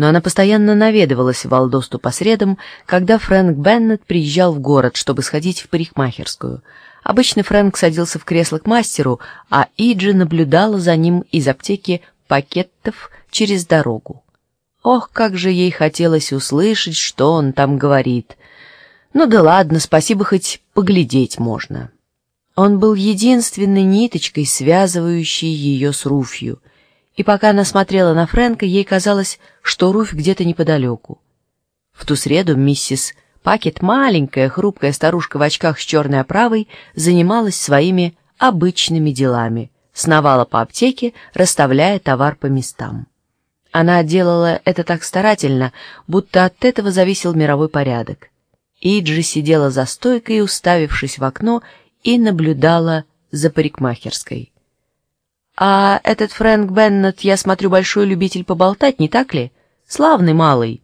но она постоянно наведывалась в Валдосту по средам, когда Фрэнк Беннет приезжал в город, чтобы сходить в парикмахерскую. Обычно Фрэнк садился в кресло к мастеру, а Иджи наблюдала за ним из аптеки пакетов через дорогу. Ох, как же ей хотелось услышать, что он там говорит. Ну да ладно, спасибо, хоть поглядеть можно. Он был единственной ниточкой, связывающей ее с Руфью, и пока она смотрела на Фрэнка, ей казалось, что Руфь где-то неподалеку. В ту среду миссис Пакет, маленькая, хрупкая старушка в очках с черной оправой, занималась своими обычными делами, сновала по аптеке, расставляя товар по местам. Она делала это так старательно, будто от этого зависел мировой порядок. Иджи сидела за стойкой, уставившись в окно, и наблюдала за парикмахерской. «А этот Фрэнк Беннет, я смотрю, большой любитель поболтать, не так ли? Славный малый!»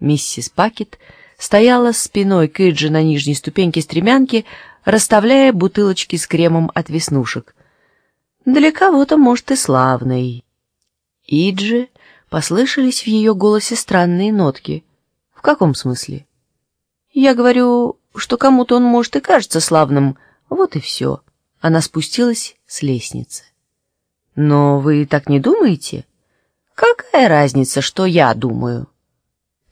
Миссис Пакет стояла спиной к Иджи на нижней ступеньке стремянки, расставляя бутылочки с кремом от веснушек. «Для кого-то, может, и славный». Иджи послышались в ее голосе странные нотки. «В каком смысле?» «Я говорю, что кому-то он, может, и кажется славным, вот и все. Она спустилась с лестницы. Но вы так не думаете? Какая разница, что я думаю?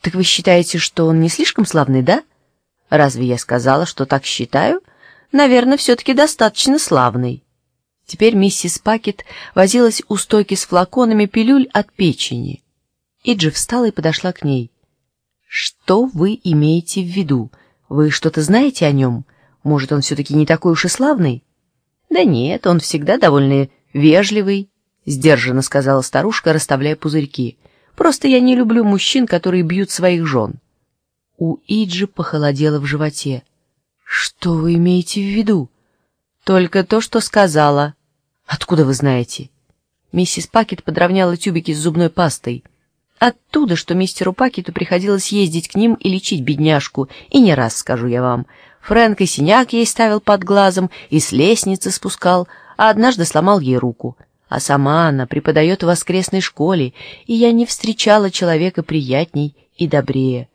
Так вы считаете, что он не слишком славный, да? Разве я сказала, что так считаю? Наверное, все-таки достаточно славный. Теперь миссис Пакет возилась у стойки с флаконами пилюль от печени. Иджи встала и подошла к ней. «Что вы имеете в виду? Вы что-то знаете о нем?» Может, он все-таки не такой уж и славный? Да нет, он всегда довольно вежливый, сдержанно сказала старушка, расставляя пузырьки. Просто я не люблю мужчин, которые бьют своих жен. У Иджи похолодело в животе. Что вы имеете в виду? Только то, что сказала. Откуда вы знаете? Миссис Пакет подровняла тюбики с зубной пастой. Оттуда, что мистеру Пакету приходилось ездить к ним и лечить бедняжку, и не раз, скажу я вам. Фрэнк и синяк ей ставил под глазом, и с лестницы спускал, а однажды сломал ей руку. А сама она преподает в воскресной школе, и я не встречала человека приятней и добрее.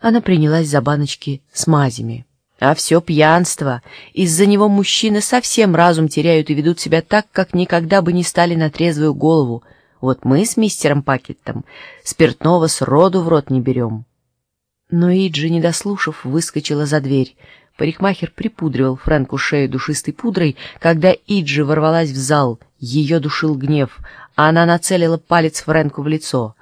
Она принялась за баночки с мазями. А все пьянство. Из-за него мужчины совсем разум теряют и ведут себя так, как никогда бы не стали на трезвую голову. Вот мы с мистером Пакеттом спиртного с роду в рот не берем. Но Иджи, не дослушав, выскочила за дверь. Парикмахер припудривал Фрэнку шею душистой пудрой, когда Иджи ворвалась в зал. Ее душил гнев, а она нацелила палец Фрэнку в лицо.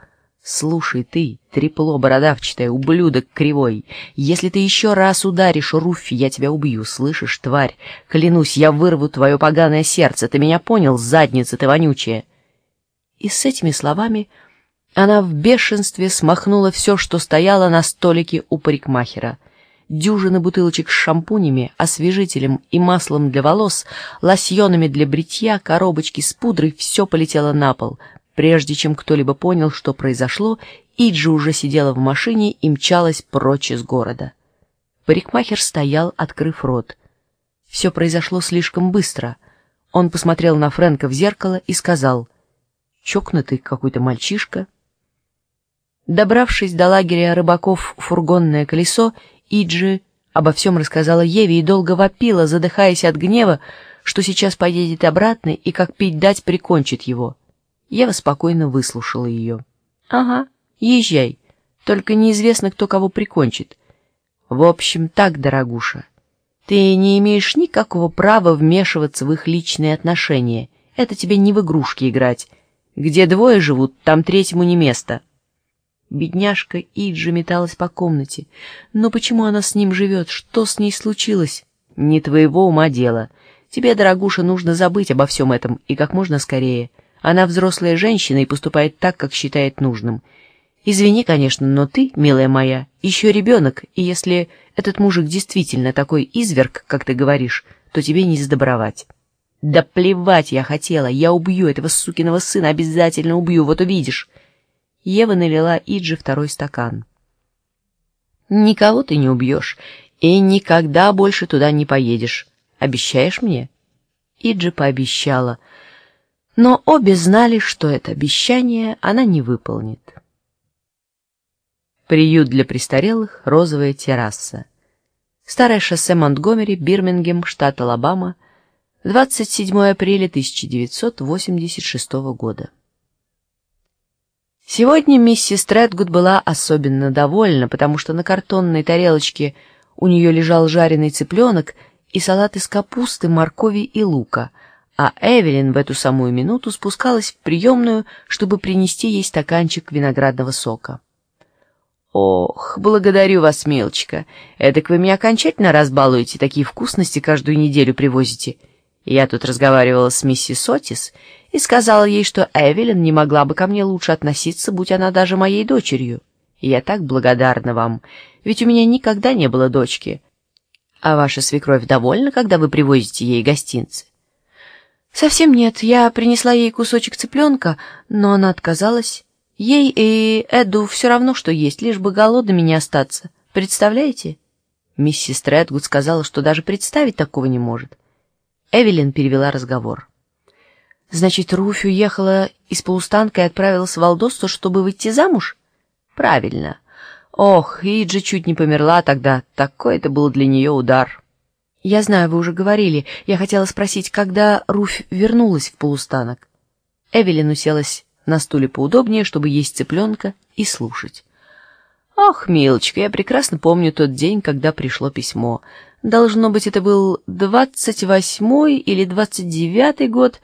«Слушай ты, трепло бородавчатое, ублюдок кривой, если ты еще раз ударишь Руфи, я тебя убью, слышишь, тварь? Клянусь, я вырву твое поганое сердце, ты меня понял, задница ты вонючая?» И с этими словами она в бешенстве смахнула все, что стояло на столике у парикмахера. Дюжины бутылочек с шампунями, освежителем и маслом для волос, лосьонами для бритья, коробочки с пудрой — все полетело на пол. Прежде чем кто-либо понял, что произошло, Иджи уже сидела в машине и мчалась прочь из города. Парикмахер стоял, открыв рот. Все произошло слишком быстро. Он посмотрел на Фрэнка в зеркало и сказал, «Чокнутый какой-то мальчишка». Добравшись до лагеря рыбаков фургонное колесо, Иджи обо всем рассказала Еве и долго вопила, задыхаясь от гнева, что сейчас поедет обратно и как пить дать прикончит его. Ева спокойно выслушала ее. «Ага, езжай, только неизвестно, кто кого прикончит. В общем, так, дорогуша, ты не имеешь никакого права вмешиваться в их личные отношения. Это тебе не в игрушки играть. Где двое живут, там третьему не место». Бедняжка Иджи металась по комнате. Но почему она с ним живет? Что с ней случилось? Не твоего ума дело. Тебе, дорогуша, нужно забыть обо всем этом, и как можно скорее. Она взрослая женщина и поступает так, как считает нужным. Извини, конечно, но ты, милая моя, еще ребенок, и если этот мужик действительно такой изверг, как ты говоришь, то тебе не сдобровать. Да плевать я хотела, я убью этого сукиного сына, обязательно убью, вот увидишь. Ева налила Иджи второй стакан. «Никого ты не убьешь, и никогда больше туда не поедешь. Обещаешь мне?» Иджи пообещала, но обе знали, что это обещание она не выполнит. Приют для престарелых, розовая терраса. Старое шоссе Монтгомери, Бирмингем, штат Алабама, 27 апреля 1986 года. Сегодня миссис Тредгуд была особенно довольна, потому что на картонной тарелочке у нее лежал жареный цыпленок и салат из капусты, моркови и лука, а Эвелин в эту самую минуту спускалась в приемную, чтобы принести ей стаканчик виноградного сока. «Ох, благодарю вас, милочка. Эдак вы меня окончательно разбалуете, такие вкусности каждую неделю привозите». Я тут разговаривала с миссис Отис и сказала ей, что Эвелин не могла бы ко мне лучше относиться, будь она даже моей дочерью. Я так благодарна вам, ведь у меня никогда не было дочки. А ваша свекровь довольна, когда вы привозите ей гостинцы? Совсем нет, я принесла ей кусочек цыпленка, но она отказалась. Ей и Эду все равно, что есть, лишь бы голодными не остаться. Представляете? Миссис Тредгуд сказала, что даже представить такого не может. Эвелин перевела разговор. Значит, Руфь уехала из полустанка и отправилась в Валдосту, чтобы выйти замуж? Правильно. Ох, Иджи чуть не померла тогда. Такой это был для нее удар. Я знаю, вы уже говорили. Я хотела спросить, когда Руфь вернулась в полустанок. Эвелин уселась на стуле поудобнее, чтобы есть цыпленка и слушать. «Ах, милочка, я прекрасно помню тот день, когда пришло письмо. Должно быть, это был двадцать восьмой или двадцать девятый год,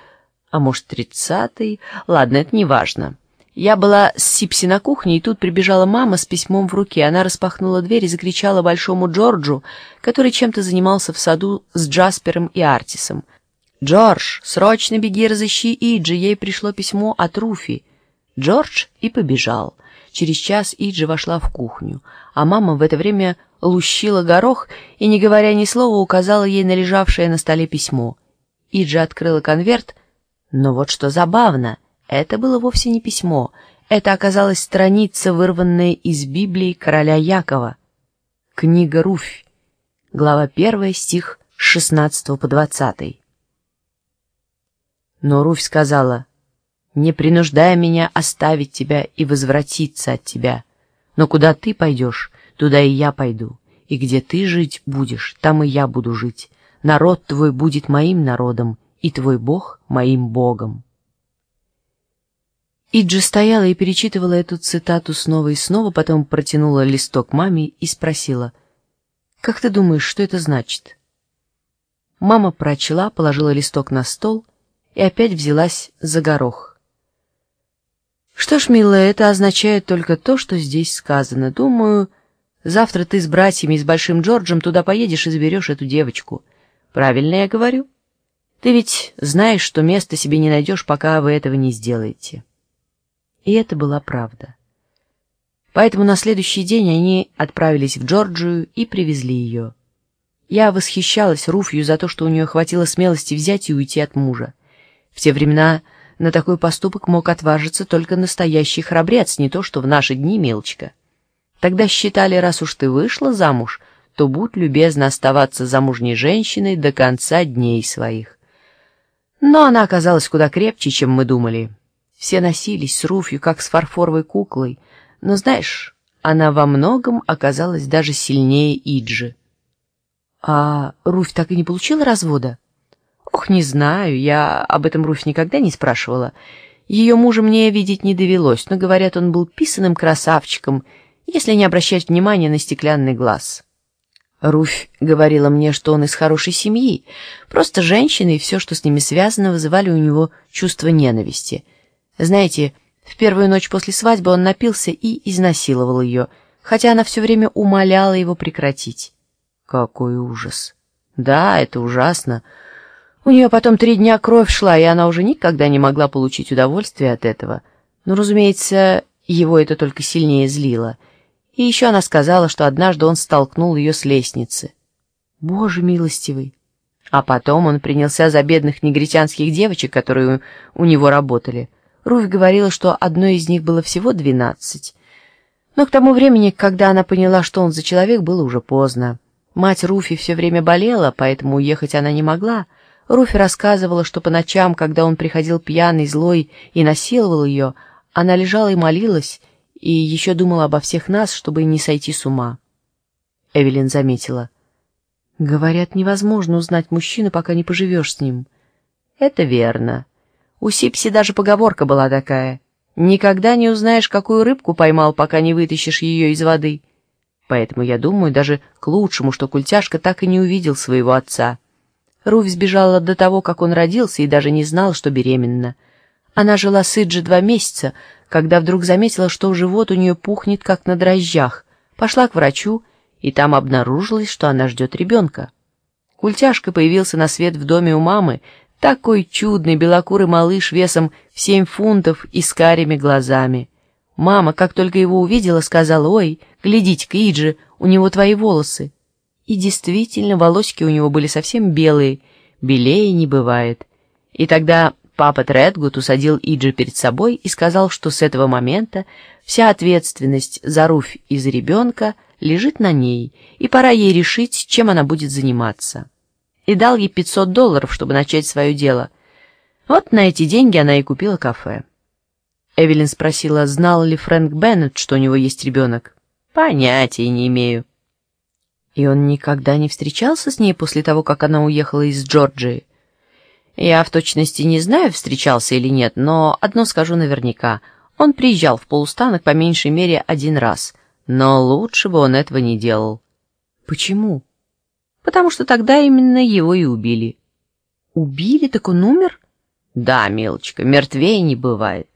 а может, тридцатый. Ладно, это не важно. Я была с Сипси на кухне, и тут прибежала мама с письмом в руке. Она распахнула дверь и закричала большому Джорджу, который чем-то занимался в саду с Джаспером и Артисом. «Джордж, срочно беги, разыщи Иджи, ей пришло письмо от Руфи». Джордж и побежал. Через час Иджи вошла в кухню, а мама в это время лущила горох и, не говоря ни слова, указала ей на лежавшее на столе письмо. Иджи открыла конверт, но вот что забавно, это было вовсе не письмо, это оказалась страница, вырванная из Библии короля Якова. Книга Руфь, глава 1, стих с 16 по 20. Но Руфь сказала, «Не принуждай меня оставить тебя и возвратиться от тебя. Но куда ты пойдешь, туда и я пойду. И где ты жить будешь, там и я буду жить. Народ твой будет моим народом, и твой Бог моим Богом». Иджи стояла и перечитывала эту цитату снова и снова, потом протянула листок маме и спросила, «Как ты думаешь, что это значит?» Мама прочла, положила листок на стол и опять взялась за горох. «Что ж, милая, это означает только то, что здесь сказано. Думаю, завтра ты с братьями и с Большим Джорджем туда поедешь и заберешь эту девочку. Правильно я говорю? Ты ведь знаешь, что места себе не найдешь, пока вы этого не сделаете». И это была правда. Поэтому на следующий день они отправились в Джорджию и привезли ее. Я восхищалась Руфью за то, что у нее хватило смелости взять и уйти от мужа. В те времена на такой поступок мог отважиться только настоящий храбрец, не то что в наши дни мелочка. Тогда считали, раз уж ты вышла замуж, то будь любезна оставаться замужней женщиной до конца дней своих. Но она оказалась куда крепче, чем мы думали. Все носились с Руфью, как с фарфоровой куклой, но, знаешь, она во многом оказалась даже сильнее Иджи. А Руфь так и не получила развода? Ох, не знаю, я об этом Руфь никогда не спрашивала. Ее мужа мне видеть не довелось, но, говорят, он был писаным красавчиком, если не обращать внимания на стеклянный глаз. Руфь говорила мне, что он из хорошей семьи, просто женщины и все, что с ними связано, вызывали у него чувство ненависти. Знаете, в первую ночь после свадьбы он напился и изнасиловал ее, хотя она все время умоляла его прекратить. Какой ужас! Да, это ужасно. У нее потом три дня кровь шла, и она уже никогда не могла получить удовольствие от этого. Но, разумеется, его это только сильнее злило. И еще она сказала, что однажды он столкнул ее с лестницы. Боже милостивый! А потом он принялся за бедных негритянских девочек, которые у него работали. Руфь говорила, что одной из них было всего двенадцать. Но к тому времени, когда она поняла, что он за человек, было уже поздно. Мать Руфи все время болела, поэтому уехать она не могла, Руфи рассказывала, что по ночам, когда он приходил пьяный, злой и насиловал ее, она лежала и молилась, и еще думала обо всех нас, чтобы не сойти с ума. Эвелин заметила. «Говорят, невозможно узнать мужчину, пока не поживешь с ним». «Это верно. У Сипси даже поговорка была такая. Никогда не узнаешь, какую рыбку поймал, пока не вытащишь ее из воды. Поэтому я думаю даже к лучшему, что Культяшка так и не увидел своего отца». Руфь сбежала до того, как он родился, и даже не знала, что беременна. Она жила с Иджи два месяца, когда вдруг заметила, что живот у нее пухнет, как на дрожжах. Пошла к врачу, и там обнаружилось, что она ждет ребенка. Культяшка появился на свет в доме у мамы, такой чудный белокурый малыш весом в семь фунтов и с карими глазами. Мама, как только его увидела, сказала, «Ой, глядите-ка, Иджи, у него твои волосы». И действительно, волосики у него были совсем белые, белее не бывает. И тогда папа Тредгуд усадил Иджи перед собой и сказал, что с этого момента вся ответственность за Руфь и за ребенка лежит на ней, и пора ей решить, чем она будет заниматься. И дал ей 500 долларов, чтобы начать свое дело. Вот на эти деньги она и купила кафе. Эвелин спросила, знал ли Фрэнк Беннет, что у него есть ребенок. «Понятия не имею». И он никогда не встречался с ней после того, как она уехала из Джорджии? Я в точности не знаю, встречался или нет, но одно скажу наверняка. Он приезжал в полустанок по меньшей мере один раз, но лучше бы он этого не делал. Почему? Потому что тогда именно его и убили. Убили, так он умер? Да, милочка, мертвее не бывает.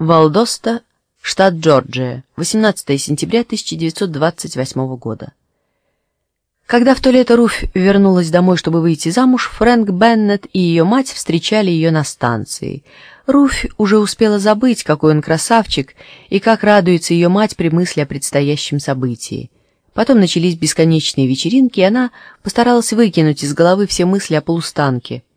Валдоста, штат Джорджия, 18 сентября 1928 года. Когда в то лето Руфь вернулась домой, чтобы выйти замуж, Фрэнк Беннет и ее мать встречали ее на станции. Руфь уже успела забыть, какой он красавчик, и как радуется ее мать при мысли о предстоящем событии. Потом начались бесконечные вечеринки, и она постаралась выкинуть из головы все мысли о полустанке —